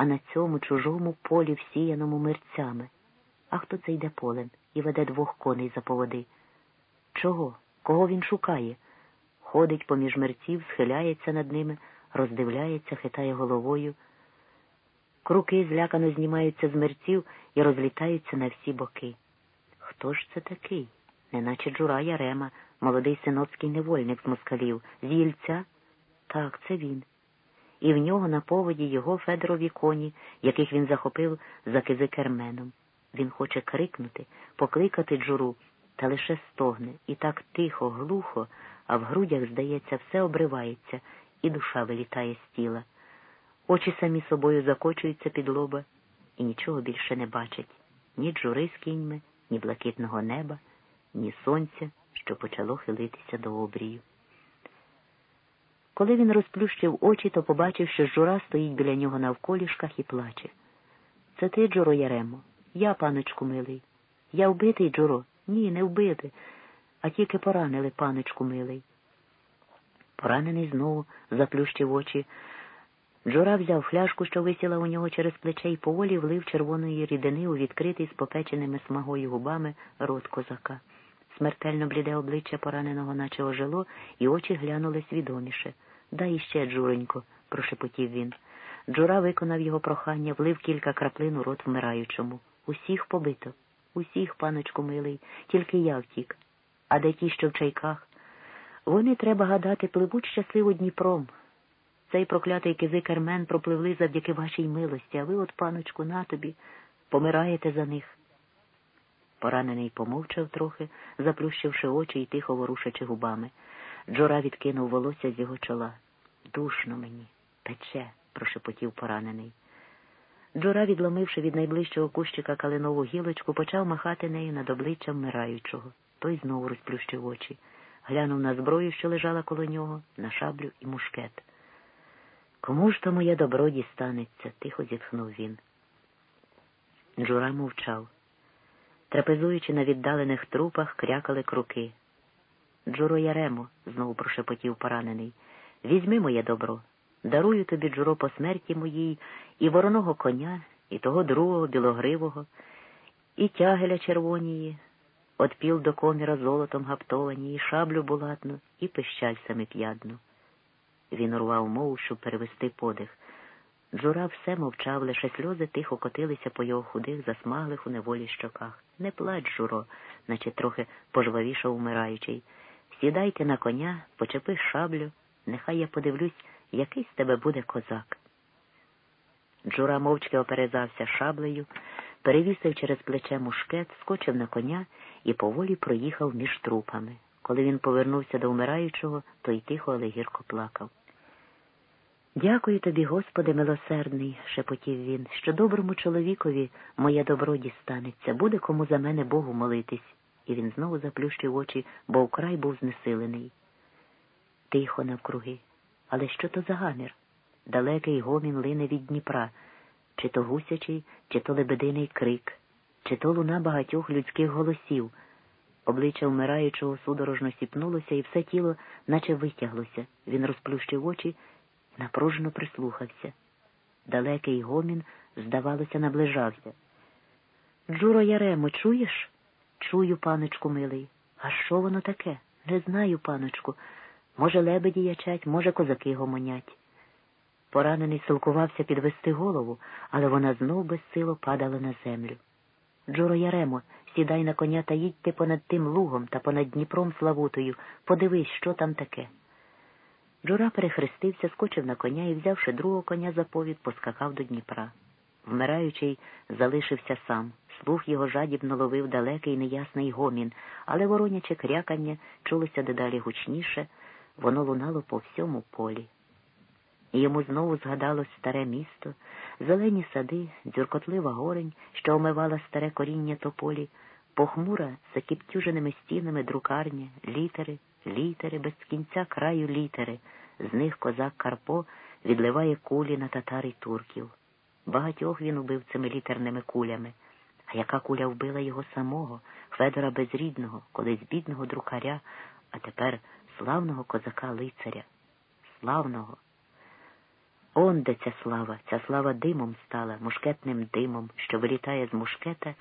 а на цьому чужому полі, всіяному мерцями. А хто це йде полем і веде двох коней за поводи? Чого? Кого він шукає? Ходить поміж мерців, схиляється над ними, роздивляється, хитає головою. Круки злякано знімаються з мерців і розлітаються на всі боки. Хто ж це такий? Неначе Джура Ярема, молодий синовський невольник з москалів, з Єльця? Так, це він. І в нього на поводі його Федорові коні, яких він захопив за кизи керменом. Він хоче крикнути, покликати Джуру, та лише стогне, і так тихо, глухо, а в грудях, здається, все обривається, і душа вилітає з тіла. Очі самі собою закочуються під лоба і нічого більше не бачать ні джури з кіньми, ні блакитного неба, ні сонця, що почало хилитися до обрію. Коли він розплющив очі, то побачив, що жура стоїть біля нього навколішках і плаче. Це ти, Джуро Яремо? Я, паночку милий. Я вбитий, Джуро? Ні, не вбитий, а тільки поранили, паночку милий. Поранений знову заплющив очі. Джура взяв фляжку, що висіла у нього через плече, і поволі влив червоної рідини у відкритий з попеченими смагою губами рот козака. Смертельно бліде обличчя пораненого, наче ожило, і очі глянули свідоміше. Дай іще, Джуренько, прошепотів він. Джура виконав його прохання, влив кілька краплин у рот вмираючому. Усіх побито, усіх, паночку милий, тільки я втік. А де ті, що в чайках? Вони, треба гадати, пливуть щасливо Дніпром. Цей проклятий кизи Кермен пропливли завдяки вашій милості, а ви, от, паночку, на тобі, помираєте за них. Поранений помовчав трохи, заплющивши очі і тихо ворушачи губами. Джора відкинув волосся з його чола. Душно мені, пече, прошепотів поранений. Джора, відломивши від найближчого кущика калинову гілочку, почав махати нею над обличчям вмираючого. Той знову розплющив очі, глянув на зброю, що лежала коло нього, на шаблю і мушкет. Кому ж то моє добро дістанеться? тихо зітхнув він. Джура мовчав. Трапезуючи на віддалених трупах, крякали круки. Джуро Яремо, знову прошепотів поранений, візьми моє добро. Дарую тобі, Джуро, по смерті моїй, і вороного коня, і того другого білогривого, і тягеля червонії, от піл до коміра золотом гаптовані, і шаблю булатну, і пищаль самип'ядну. Він урвав мову, щоб перевести подих. Джура все мовчав, лише сльози тихо котилися по його худих, засмаглих у неволі щоках. Не плач, Журо, наче трохи пожвавішав умираючий. Сідайте на коня, почепи шаблю, нехай я подивлюсь, який з тебе буде козак. Джура мовчки оперезався шаблею, перевісив через плече мушкет, скочив на коня і поволі проїхав між трупами. Коли він повернувся до вмираючого, той тихо, але гірко плакав. Дякую тобі, Господи, милосердний, шепотів він, що доброму чоловікові моє добро дістанеться, буде кому за мене Богу молитись. І він знову заплющив очі, бо вкрай був знесилений. Тихо навкруги. Але що то за гамір? Далекий гомін лине від Дніпра, чи то гусячий, чи то лебединий крик, чи то луна багатьох людських голосів. Обличчя вмираючого судорожно сіпнулося, і все тіло, наче витяглося. Він розплющив очі напружено прислухався. Далекий гомін, здавалося, наближався. Джуро Яремо, чуєш? Чую, паночку милий. А що воно таке? Не знаю, паночку. Може, лебеді ячать, може, козаки гомонять. Поранений силкувався підвести голову, але вона знов безсило падала на землю. Джуро Яремо, сідай на коня та їдьте понад тим лугом та понад Дніпром Славутою. Подивись, що там таке. Джура перехрестився, скочив на коня і, взявши другого коня за повід, поскакав до Дніпра. Вмираючий залишився сам. Слух його жадібно ловив далекий неясний гомін, але вороняче крякання чулося дедалі гучніше, воно лунало по всьому полі. Йому знову згадалось старе місто, зелені сади, дзюркотлива горень, що омивала старе коріння тополі, похмура за кіптюженими стінами друкарня, літери, літери, без кінця краю літери. З них козак Карпо відливає кулі на татар і турків. Багатьох він убив цими літерними кулями. А яка куля вбила його самого, Федора Безрідного, колись бідного друкаря, а тепер славного козака лицаря. Славного. Он де ця слава, ця слава димом стала, мушкетним димом, що вилітає з мушкета